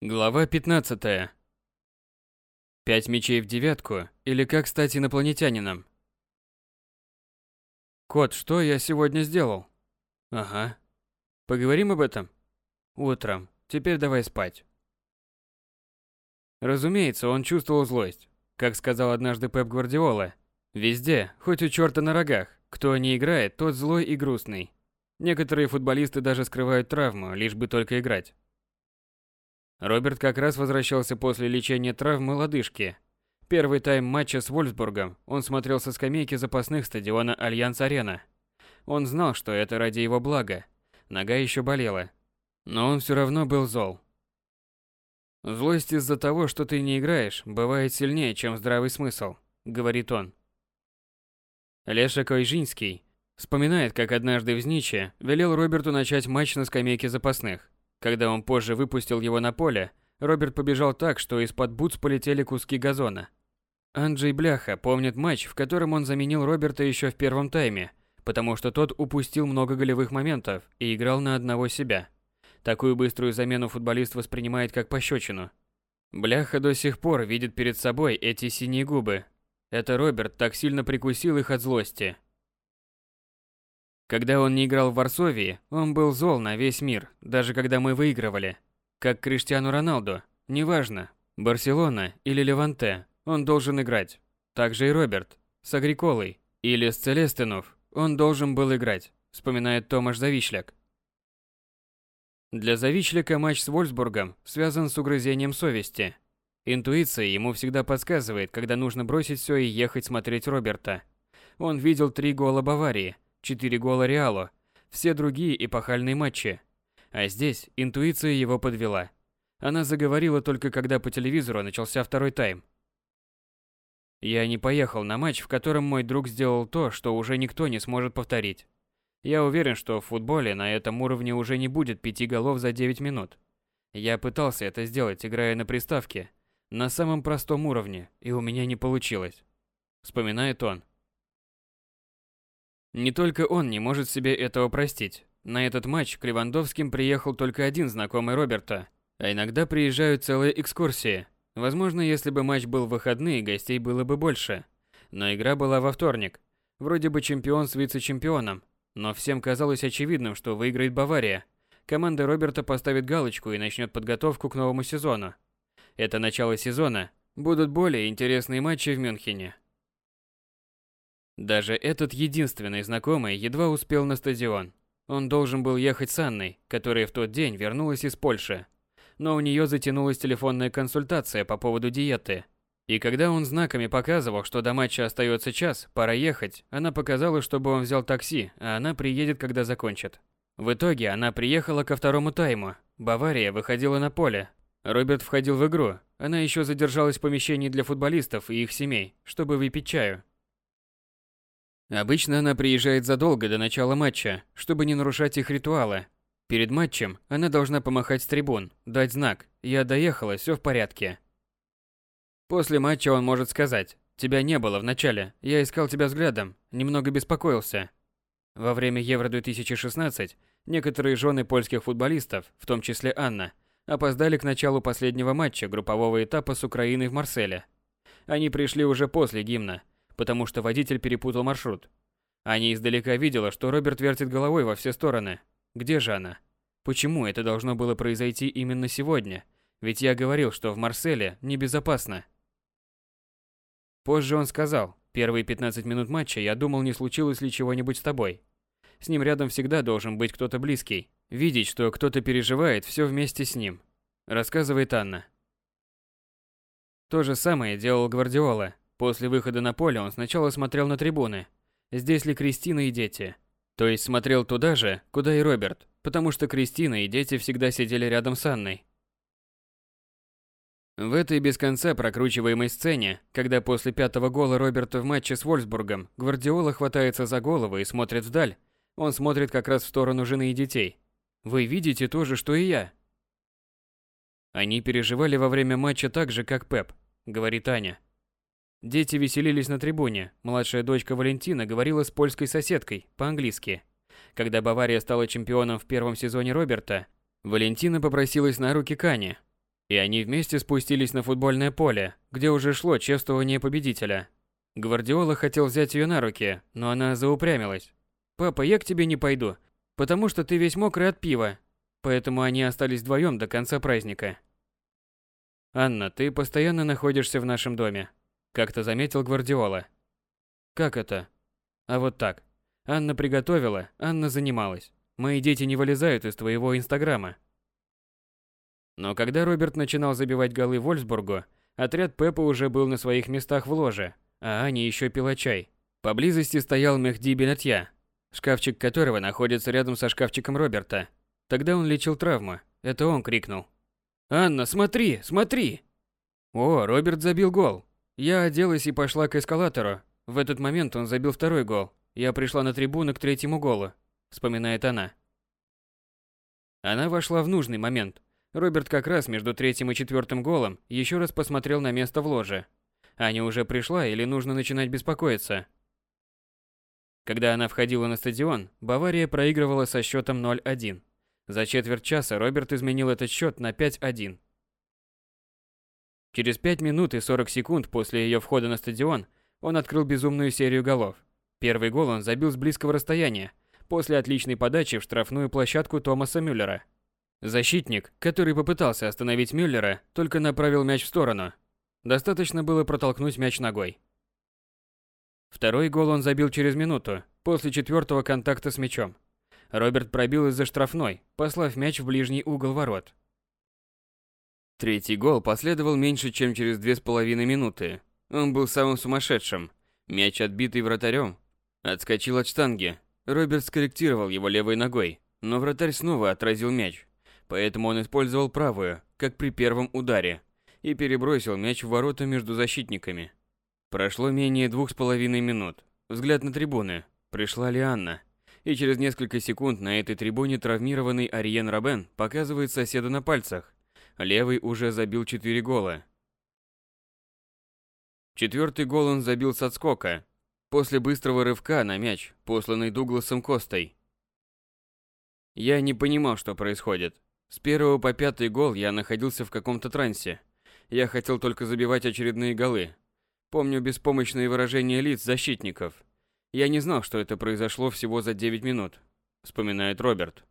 Глава 15. Пять мечей в девятку или как стать инопланетянином? Кот, что я сегодня сделал? Ага. Поговорим об этом? Утром. Теперь давай спать. Разумеется, он чувствовал злость. Как сказал однажды Пеп Гвардиола, везде, хоть у черта на рогах, кто не играет, тот злой и грустный. Некоторые футболисты даже скрывают травму, лишь бы только играть. Роберт как раз возвращался после лечения травмы лодыжки. Первый тайм матча с Вольфсбургом он смотрел со скамейки запасных стадиона Альянс-Арена. Он знал, что это ради его блага. Нога еще болела. Но он все равно был зол. «Злость из-за того, что ты не играешь, бывает сильнее, чем здравый смысл», — говорит он. Леша Койжинский вспоминает, как однажды в Зниче велел Роберту начать матч на скамейке запасных. Когда он позже выпустил его на поле, Роберт побежал так, что из-под бутс полетели куски газона. Анджей Бляха помнит матч, в котором он заменил Роберта еще в первом тайме, потому что тот упустил много голевых моментов и играл на одного себя. Такую быструю замену футболист воспринимает как пощечину. Бляха до сих пор видит перед собой эти синие губы. Это Роберт так сильно прикусил их от злости. Когда он не играл в Варсовии, он был зол на весь мир, даже когда мы выигрывали. Как Криштиану Роналду, неважно, Барселона или Леванте, он должен играть. Также и Роберт, с Агриколой или с Целестинов, он должен был играть, вспоминает Томаш Завишляк. Для Завичляка матч с Вольсбургом связан с угрызением совести. Интуиция ему всегда подсказывает, когда нужно бросить все и ехать смотреть Роберта. Он видел три гола Баварии – 4 гола Реалу, все другие эпохальные матчи. А здесь интуиция его подвела. Она заговорила только когда по телевизору начался второй тайм. Я не поехал на матч, в котором мой друг сделал то, что уже никто не сможет повторить. Я уверен, что в футболе на этом уровне уже не будет пяти голов за 9 минут. Я пытался это сделать, играя на приставке, на самом простом уровне, и у меня не получилось. Вспоминает он. Не только он не может себе этого простить. На этот матч к Левандовским приехал только один знакомый Роберта, а иногда приезжают целые экскурсии. Возможно, если бы матч был в выходные, гостей было бы больше. Но игра была во вторник. Вроде бы чемпион с вице-чемпионом, но всем казалось очевидным, что выиграет Бавария. Команда Роберта поставит галочку и начнет подготовку к новому сезону. Это начало сезона. Будут более интересные матчи в Мюнхене. Даже этот единственный знакомый едва успел на стадион. Он должен был ехать с Анной, которая в тот день вернулась из Польши. Но у нее затянулась телефонная консультация по поводу диеты. И когда он знаками показывал, что до матча остается час, пора ехать, она показала, чтобы он взял такси, а она приедет, когда закончит. В итоге она приехала ко второму тайму. Бавария выходила на поле. Роберт входил в игру. Она еще задержалась в помещении для футболистов и их семей, чтобы выпить чаю. Обычно она приезжает задолго до начала матча, чтобы не нарушать их ритуалы. Перед матчем она должна помахать с трибун, дать знак «Я доехала, все в порядке». После матча он может сказать «Тебя не было в начале, я искал тебя взглядом, немного беспокоился». Во время Евро-2016 некоторые жены польских футболистов, в том числе Анна, опоздали к началу последнего матча группового этапа с Украиной в Марселе. Они пришли уже после гимна – потому что водитель перепутал маршрут. Аня издалека видела, что Роберт вертит головой во все стороны. Где же она? Почему это должно было произойти именно сегодня? Ведь я говорил, что в Марселе небезопасно. Позже он сказал, первые 15 минут матча я думал, не случилось ли чего-нибудь с тобой. С ним рядом всегда должен быть кто-то близкий. Видеть, что кто-то переживает все вместе с ним. Рассказывает Анна. То же самое делал Гвардиола, После выхода на поле он сначала смотрел на трибуны. Здесь ли Кристина и дети? То есть смотрел туда же, куда и Роберт, потому что Кристина и дети всегда сидели рядом с Анной. В этой без конца прокручиваемой сцене, когда после пятого гола Роберта в матче с Вольсбургом Гвардиола хватается за голову и смотрит вдаль, он смотрит как раз в сторону жены и детей. Вы видите то же, что и я. Они переживали во время матча так же, как Пеп, говорит Аня. Дети веселились на трибуне. Младшая дочка Валентина говорила с польской соседкой по-английски. Когда Бавария стала чемпионом в первом сезоне Роберта, Валентина попросилась на руки Кани. И они вместе спустились на футбольное поле, где уже шло чествование победителя. Гвардиола хотел взять ее на руки, но она заупрямилась. «Папа, я к тебе не пойду, потому что ты весь мокрый от пива». Поэтому они остались вдвоем до конца праздника. «Анна, ты постоянно находишься в нашем доме», – как-то заметил Гвардиола. «Как это?» «А вот так. Анна приготовила, Анна занималась. Мои дети не вылезают из твоего инстаграма». Но когда Роберт начинал забивать голы Вольсбургу, отряд Пеппа уже был на своих местах в ложе, а Аня еще пила чай. Поблизости стоял Мехди Бенатья, шкафчик которого находится рядом со шкафчиком Роберта. Тогда он лечил травму. Это он крикнул. «Анна, смотри, смотри!» О, Роберт забил гол. Я оделась и пошла к эскалатору. В этот момент он забил второй гол. Я пришла на трибуну к третьему голу, вспоминает она. Она вошла в нужный момент. Роберт как раз между третьим и четвертым голом еще раз посмотрел на место в ложе. Аня уже пришла или нужно начинать беспокоиться? Когда она входила на стадион, Бавария проигрывала со счетом 0-1. За четверть часа Роберт изменил этот счет на 5-1. Через 5 минут и 40 секунд после ее входа на стадион он открыл безумную серию голов. Первый гол он забил с близкого расстояния, после отличной подачи в штрафную площадку Томаса Мюллера. Защитник, который попытался остановить Мюллера, только направил мяч в сторону. Достаточно было протолкнуть мяч ногой. Второй гол он забил через минуту, после четвертого контакта с мячом. Роберт пробил из-за штрафной, послав мяч в ближний угол ворот. Третий гол последовал меньше, чем через две с половиной минуты. Он был самым сумасшедшим. Мяч, отбитый вратарем, отскочил от штанги. Роберт скорректировал его левой ногой, но вратарь снова отразил мяч. Поэтому он использовал правую, как при первом ударе, и перебросил мяч в ворота между защитниками. Прошло менее двух с половиной минут. Взгляд на трибуны. Пришла ли Анна? И через несколько секунд на этой трибуне травмированный Ариен Робен показывает соседа на пальцах. Левый уже забил четыре гола. Четвертый гол он забил с отскока, после быстрого рывка на мяч, посланный Дугласом Костой. Я не понимал, что происходит. С первого по пятый гол я находился в каком-то трансе. Я хотел только забивать очередные голы. Помню беспомощные выражения лиц защитников. Я не знал, что это произошло всего за 9 минут, вспоминает Роберт.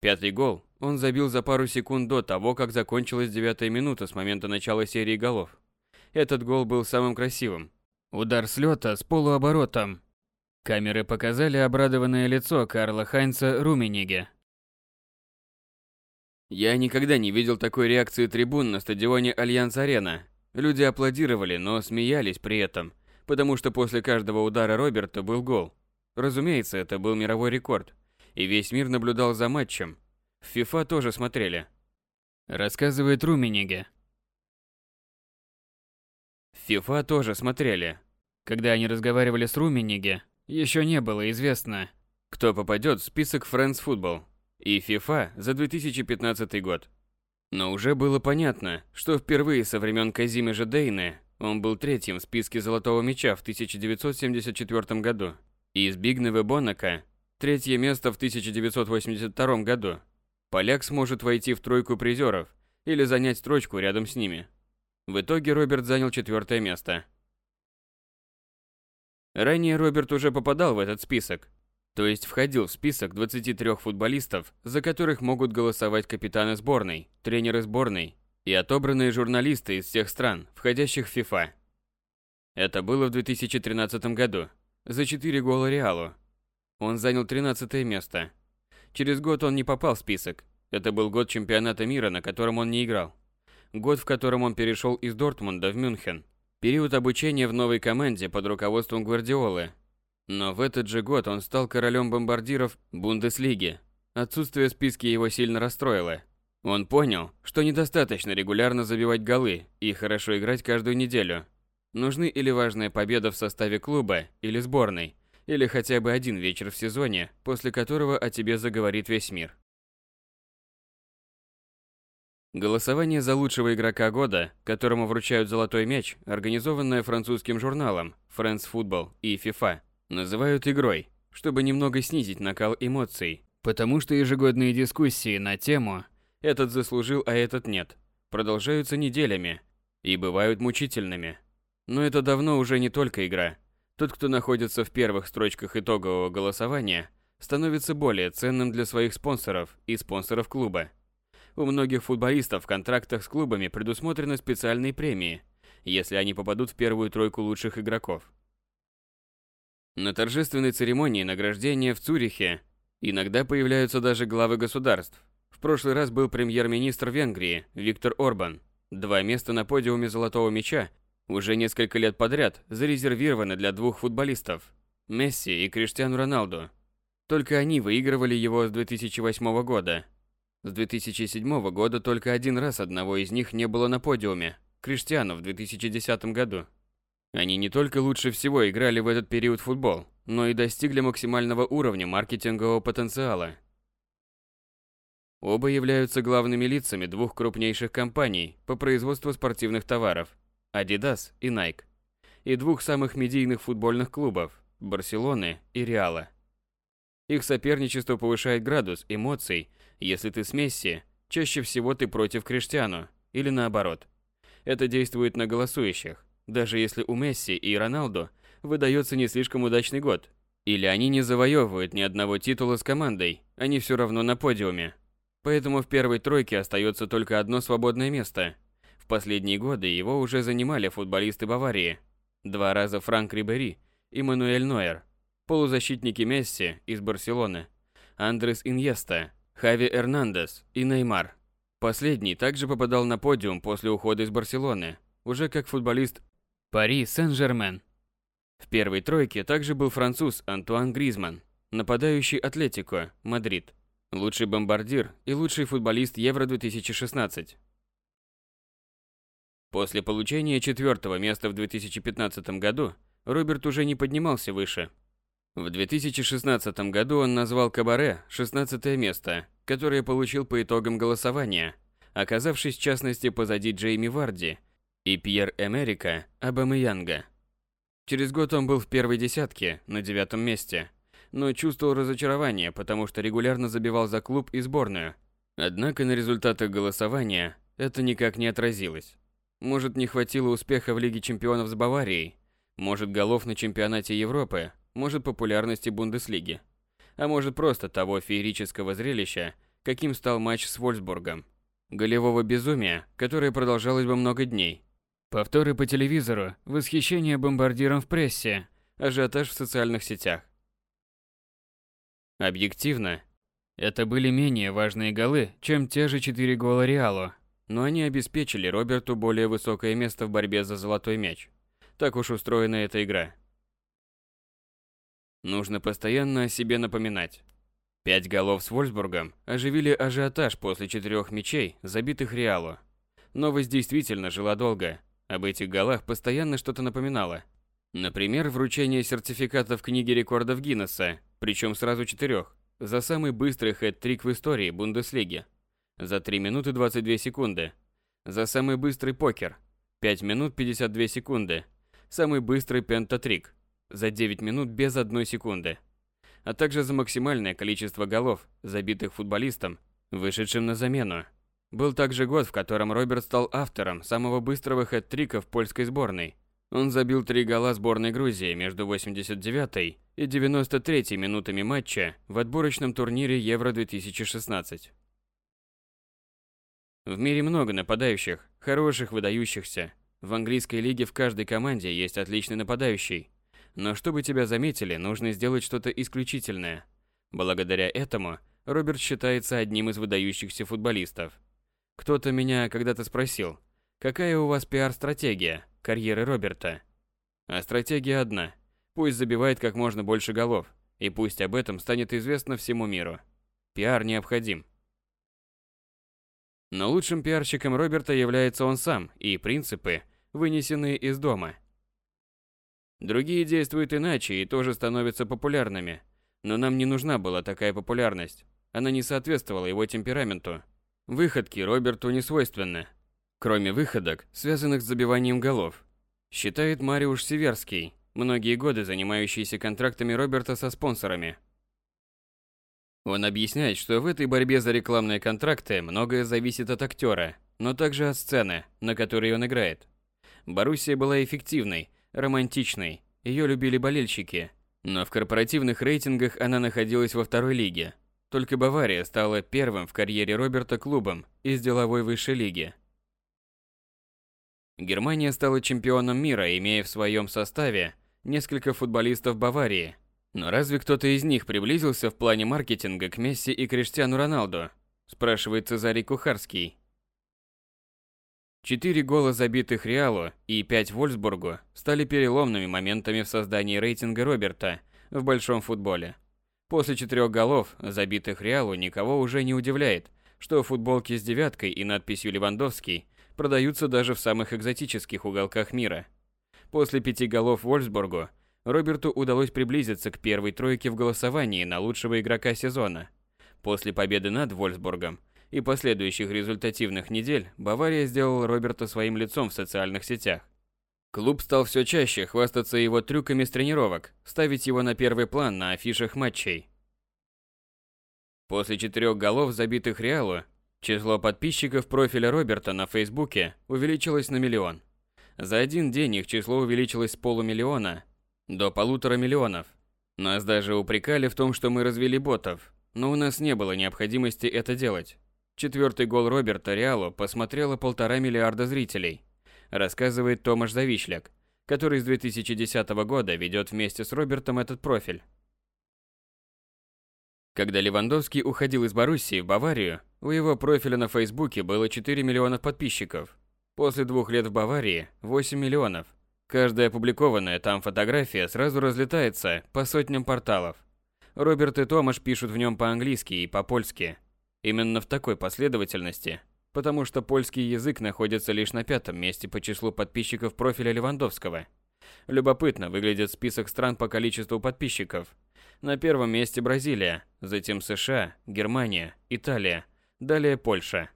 Пятый гол он забил за пару секунд до того, как закончилась девятая минута с момента начала серии голов. Этот гол был самым красивым. Удар с лёта с полуоборотом. Камеры показали обрадованное лицо Карла Хайнца Румениге. Я никогда не видел такой реакции трибун на стадионе Альянс-Арена. Люди аплодировали, но смеялись при этом, потому что после каждого удара Роберта был гол. Разумеется, это был мировой рекорд, и весь мир наблюдал за матчем. В FIFA тоже смотрели. Рассказывает Румениге. В FIFA тоже смотрели. Когда они разговаривали с Румениге, еще не было известно, кто попадет в список Friends Football и FIFA за 2015 год. Но уже было понятно, что впервые со времен Казимежа Дейна он был третьим в списке Золотого Мяча в 1974 году, и из Бигневы Бонака третье место в 1982 году. Поляк сможет войти в тройку призеров или занять строчку рядом с ними. В итоге Роберт занял четвертое место. Ранее Роберт уже попадал в этот список, то есть входил в список 23 футболистов, за которых могут голосовать капитаны сборной, тренеры сборной и отобранные журналисты из всех стран, входящих в FIFA. Это было в 2013 году, за 4 гола Реалу. Он занял 13 место. Через год он не попал в список. Это был год чемпионата мира, на котором он не играл. Год, в котором он перешел из Дортмунда в Мюнхен. Период обучения в новой команде под руководством Гвардиолы, но в этот же год он стал королем бомбардиров Бундеслиги. Отсутствие списки его сильно расстроило. Он понял, что недостаточно регулярно забивать голы и хорошо играть каждую неделю. Нужны или важная победа в составе клуба или сборной, или хотя бы один вечер в сезоне, после которого о тебе заговорит весь мир. Голосование за лучшего игрока года, которому вручают золотой мяч, организованное французским журналом France Football и FIFA, называют игрой, чтобы немного снизить накал эмоций, потому что ежегодные дискуссии на тему Этот заслужил, а этот нет. Продолжаются неделями и бывают мучительными. Но это давно уже не только игра. Тот, кто находится в первых строчках итогового голосования, становится более ценным для своих спонсоров и спонсоров клуба. У многих футболистов в контрактах с клубами предусмотрены специальные премии, если они попадут в первую тройку лучших игроков. На торжественной церемонии награждения в Цюрихе иногда появляются даже главы государств. В прошлый раз был премьер-министр Венгрии Виктор Орбан. Два места на подиуме «Золотого мяча» уже несколько лет подряд зарезервированы для двух футболистов – Месси и Криштиану Роналду. Только они выигрывали его с 2008 года. С 2007 года только один раз одного из них не было на подиуме – Криштиану в 2010 году. Они не только лучше всего играли в этот период футбол, но и достигли максимального уровня маркетингового потенциала. Оба являются главными лицами двух крупнейших компаний по производству спортивных товаров – Adidas и Nike, и двух самых медийных футбольных клубов – Барселоны и Реала. Их соперничество повышает градус эмоций, если ты с Месси, чаще всего ты против Криштиану, или наоборот. Это действует на голосующих, даже если у Месси и Роналду выдается не слишком удачный год, или они не завоевывают ни одного титула с командой, они все равно на подиуме. Поэтому в первой тройке остается только одно свободное место. В последние годы его уже занимали футболисты Баварии. Два раза Франк Рибери и Мануэль Нойер, полузащитники Месси из Барселоны, Андрес Иньеста, Хави Эрнандес и Неймар. Последний также попадал на подиум после ухода из Барселоны, уже как футболист Пари Сен-Жермен. В первой тройке также был француз Антуан Гризман, нападающий Атлетико, Мадрид, лучший бомбардир и лучший футболист Евро-2016. После получения четвертого места в 2015 году Роберт уже не поднимался выше. В 2016 году он назвал кабаре 16 место, которое получил по итогам голосования, оказавшись в частности позади Джейми Варди – и Пьер-Эмерика Абамеянга. Через год он был в первой десятке, на девятом месте, но чувствовал разочарование, потому что регулярно забивал за клуб и сборную. Однако на результатах голосования это никак не отразилось. Может, не хватило успеха в Лиге чемпионов с Баварией, может, голов на чемпионате Европы, может, популярности Бундеслиги, а может, просто того феерического зрелища, каким стал матч с Вольсбургом. Голевого безумия, которое продолжалось бы много дней, Повторы по телевизору, восхищение бомбардиром в прессе, ажиотаж в социальных сетях. Объективно, это были менее важные голы, чем те же четыре гола Реалу, но они обеспечили Роберту более высокое место в борьбе за золотой мяч. Так уж устроена эта игра. Нужно постоянно о себе напоминать. Пять голов с Вольсбургом оживили ажиотаж после четырех мячей, забитых Реалу. Новость действительно жила долго, об этих голах постоянно что-то напоминало. Например, вручение сертификата в книге рекордов Гиннесса, причем сразу четырех, за самый быстрый хэт-трик в истории Бундеслиги. За 3 минуты 22 секунды. За самый быстрый покер. 5 минут 52 секунды. Самый быстрый пентатрик. За 9 минут без одной секунды. А также за максимальное количество голов, забитых футболистом, вышедшим на замену. Был также год, в котором Роберт стал автором самого быстрого хэт-трика в польской сборной. Он забил три гола сборной Грузии между 89 и 93 минутами матча в отборочном турнире Евро-2016. В мире много нападающих, хороших, выдающихся. В английской лиге в каждой команде есть отличный нападающий. Но чтобы тебя заметили, нужно сделать что-то исключительное. Благодаря этому Роберт считается одним из выдающихся футболистов. Кто-то меня когда-то спросил, какая у вас пиар-стратегия карьеры Роберта? А стратегия одна. Пусть забивает как можно больше голов, и пусть об этом станет известно всему миру. Пиар необходим. Но лучшим пиарщиком Роберта является он сам и принципы, вынесенные из дома. Другие действуют иначе и тоже становятся популярными. Но нам не нужна была такая популярность. Она не соответствовала его темпераменту. Выходки Роберту не свойственны, кроме выходок, связанных с забиванием голов, считает Мариуш Северский, многие годы занимающийся контрактами Роберта со спонсорами. Он объясняет, что в этой борьбе за рекламные контракты многое зависит от актера, но также от сцены, на которой он играет. Боруссия была эффективной, романтичной, ее любили болельщики, но в корпоративных рейтингах она находилась во второй лиге. Только Бавария стала первым в карьере Роберта клубом из деловой высшей лиги. Германия стала чемпионом мира, имея в своем составе несколько футболистов Баварии. Но разве кто-то из них приблизился в плане маркетинга к Месси и Криштиану Роналду? Спрашивает Цезарий Кухарский. Четыре гола, забитых Реалу и пять Вольсбургу, стали переломными моментами в создании рейтинга Роберта в большом футболе. После четырех голов, забитых Реалу, никого уже не удивляет, что футболки с девяткой и надписью «Левандовский» продаются даже в самых экзотических уголках мира. После пяти голов Вольсбургу Роберту удалось приблизиться к первой тройке в голосовании на лучшего игрока сезона. После победы над Вольсбургом и последующих результативных недель Бавария сделала Роберта своим лицом в социальных сетях. Клуб стал все чаще хвастаться его трюками с тренировок, ставить его на первый план на афишах матчей. После четырех голов, забитых Реалу, Число подписчиков профиля Роберта на Фейсбуке увеличилось на миллион. За один день их число увеличилось с полумиллиона до полутора миллионов. Нас даже упрекали в том, что мы развели ботов, но у нас не было необходимости это делать. Четвертый гол Роберта Реалу посмотрело полтора миллиарда зрителей, рассказывает Томаш Завишляк, который с 2010 года ведет вместе с Робертом этот профиль. Когда Левандовский уходил из Боруссии в Баварию, у его профиля на Фейсбуке было 4 миллиона подписчиков. После двух лет в Баварии – 8 миллионов. Каждая опубликованная там фотография сразу разлетается по сотням порталов. Роберт и Томаш пишут в нем по-английски и по-польски. Именно в такой последовательности, потому что польский язык находится лишь на пятом месте по числу подписчиков профиля Левандовского. Любопытно выглядит список стран по количеству подписчиков – на первом месте Бразилия, затем США, Германия, Италия, далее Польша.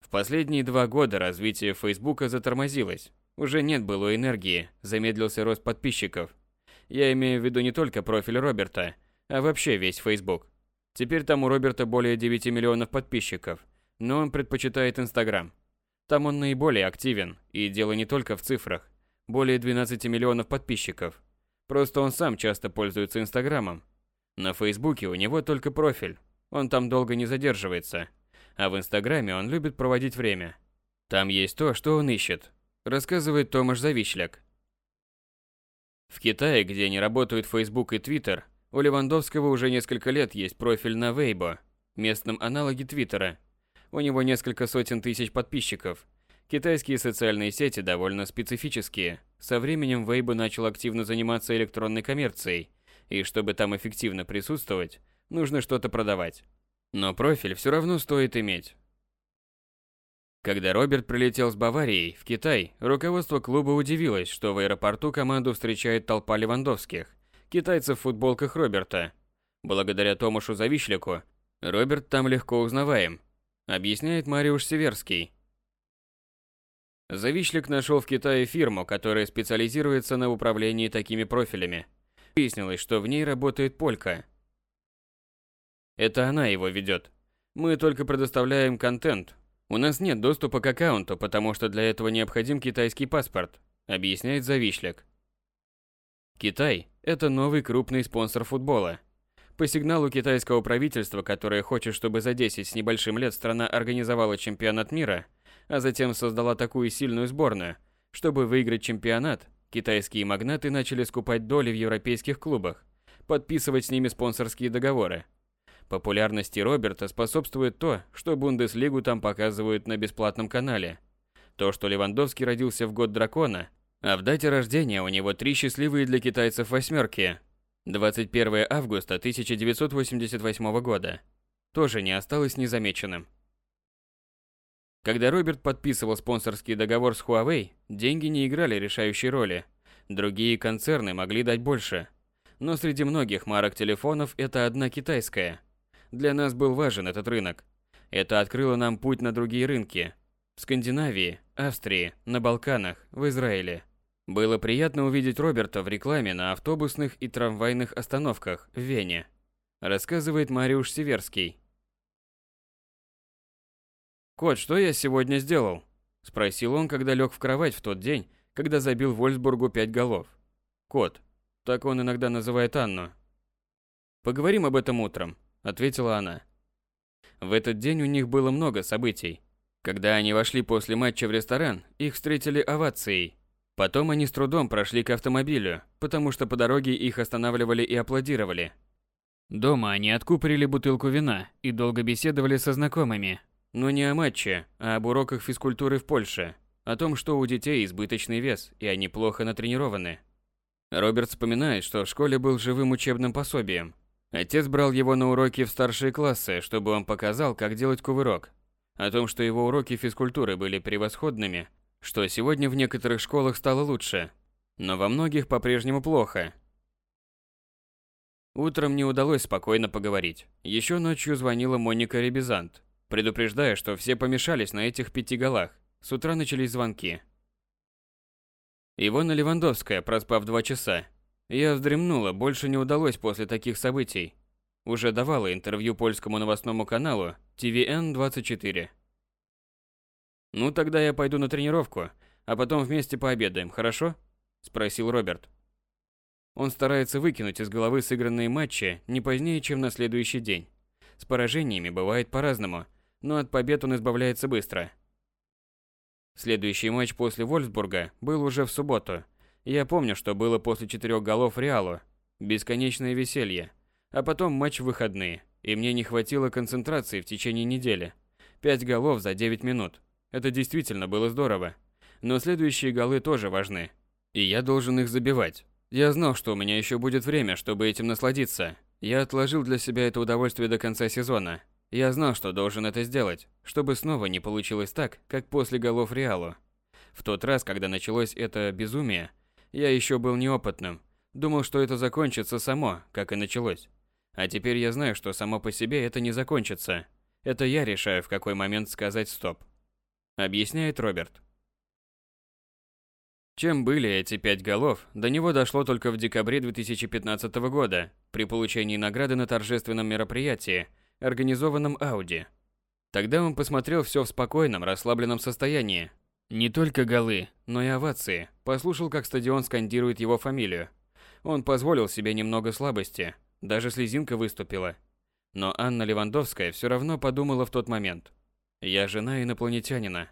В последние два года развитие Фейсбука затормозилось. Уже нет былой энергии, замедлился рост подписчиков. Я имею в виду не только профиль Роберта, а вообще весь Фейсбук. Теперь там у Роберта более 9 миллионов подписчиков, но он предпочитает Инстаграм. Там он наиболее активен, и дело не только в цифрах. Более 12 миллионов подписчиков – Просто он сам часто пользуется Инстаграмом. На Фейсбуке у него только профиль. Он там долго не задерживается. А в Инстаграме он любит проводить время. Там есть то, что он ищет, рассказывает Томаш Завишляк. В Китае, где не работают Facebook и Twitter, у Левандовского уже несколько лет есть профиль на Weibo, местном аналоге Твиттера. У него несколько сотен тысяч подписчиков. Китайские социальные сети довольно специфические, со временем Weibo начал активно заниматься электронной коммерцией, и чтобы там эффективно присутствовать, нужно что-то продавать. Но профиль все равно стоит иметь. Когда Роберт прилетел с Баварией в Китай, руководство клуба удивилось, что в аэропорту команду встречает толпа левандовских, китайцев в футболках Роберта. Благодаря Томашу Завишляку, Роберт там легко узнаваем, объясняет Мариуш Северский, Завишлик нашел в Китае фирму, которая специализируется на управлении такими профилями. Выяснилось, что в ней работает полька. Это она его ведет. Мы только предоставляем контент. У нас нет доступа к аккаунту, потому что для этого необходим китайский паспорт, объясняет Завишляк. Китай – это новый крупный спонсор футбола. По сигналу китайского правительства, которое хочет, чтобы за 10 с небольшим лет страна организовала чемпионат мира – а затем создала такую сильную сборную, чтобы выиграть чемпионат, китайские магнаты начали скупать доли в европейских клубах, подписывать с ними спонсорские договоры. Популярности Роберта способствует то, что Бундеслигу там показывают на бесплатном канале. То, что Левандовский родился в год дракона, а в дате рождения у него три счастливые для китайцев восьмерки. 21 августа 1988 года. Тоже не осталось незамеченным. Когда Роберт подписывал спонсорский договор с Huawei, деньги не играли решающей роли. Другие концерны могли дать больше. Но среди многих марок телефонов это одна китайская. Для нас был важен этот рынок. Это открыло нам путь на другие рынки. В Скандинавии, Австрии, на Балканах, в Израиле. Было приятно увидеть Роберта в рекламе на автобусных и трамвайных остановках в Вене. Рассказывает Мариуш Северский. «Кот, что я сегодня сделал?» – спросил он, когда лег в кровать в тот день, когда забил Вольсбургу пять голов. «Кот». Так он иногда называет Анну. «Поговорим об этом утром», – ответила она. В этот день у них было много событий. Когда они вошли после матча в ресторан, их встретили овацией. Потом они с трудом прошли к автомобилю, потому что по дороге их останавливали и аплодировали. Дома они откупорили бутылку вина и долго беседовали со знакомыми. Но не о матче, а об уроках физкультуры в Польше. О том, что у детей избыточный вес, и они плохо натренированы. Роберт вспоминает, что в школе был живым учебным пособием. Отец брал его на уроки в старшие классы, чтобы он показал, как делать кувырок. О том, что его уроки физкультуры были превосходными, что сегодня в некоторых школах стало лучше, но во многих по-прежнему плохо. Утром не удалось спокойно поговорить. Еще ночью звонила Моника Ребизант, предупреждая, что все помешались на этих пяти голах. С утра начались звонки. Ивона Левандовская, проспав два часа. Я вздремнула, больше не удалось после таких событий. Уже давала интервью польскому новостному каналу TVN24. «Ну, тогда я пойду на тренировку, а потом вместе пообедаем, хорошо?» – спросил Роберт. Он старается выкинуть из головы сыгранные матчи не позднее, чем на следующий день. С поражениями бывает по-разному, но от побед он избавляется быстро. Следующий матч после Вольфсбурга был уже в субботу. Я помню, что было после четырех голов Реалу. Бесконечное веселье. А потом матч в выходные, и мне не хватило концентрации в течение недели. Пять голов за 9 минут. Это действительно было здорово. Но следующие голы тоже важны. И я должен их забивать. Я знал, что у меня еще будет время, чтобы этим насладиться. Я отложил для себя это удовольствие до конца сезона. Я знал, что должен это сделать, чтобы снова не получилось так, как после голов Реалу. В тот раз, когда началось это безумие, я еще был неопытным. Думал, что это закончится само, как и началось. А теперь я знаю, что само по себе это не закончится. Это я решаю, в какой момент сказать «стоп». Объясняет Роберт. Чем были эти пять голов, до него дошло только в декабре 2015 года, при получении награды на торжественном мероприятии, организованном Ауди. Тогда он посмотрел все в спокойном, расслабленном состоянии. Не только голы, но и овации. Послушал, как стадион скандирует его фамилию. Он позволил себе немного слабости, даже слезинка выступила. Но Анна Левандовская все равно подумала в тот момент. «Я жена инопланетянина,